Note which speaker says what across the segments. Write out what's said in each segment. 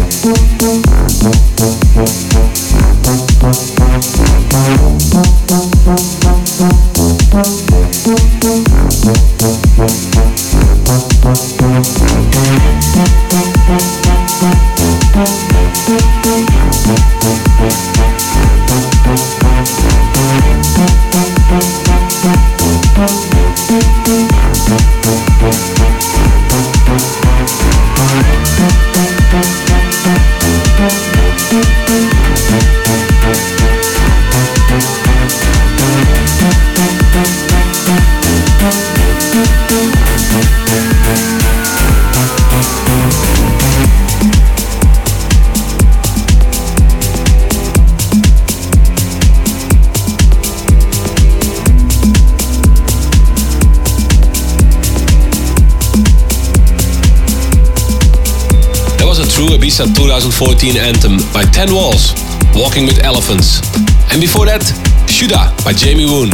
Speaker 1: Thank True Ibiza 2014 anthem by Ten Walls, Walking with Elephants. And before that, Shoulda by Jamie Woon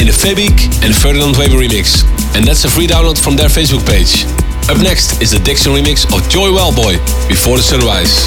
Speaker 1: in the Fabich and Ferdinand Weber remix. And that's a free download from their Facebook page. Up next is the Dixon remix of Joy Wellboy, Before the Sunrise.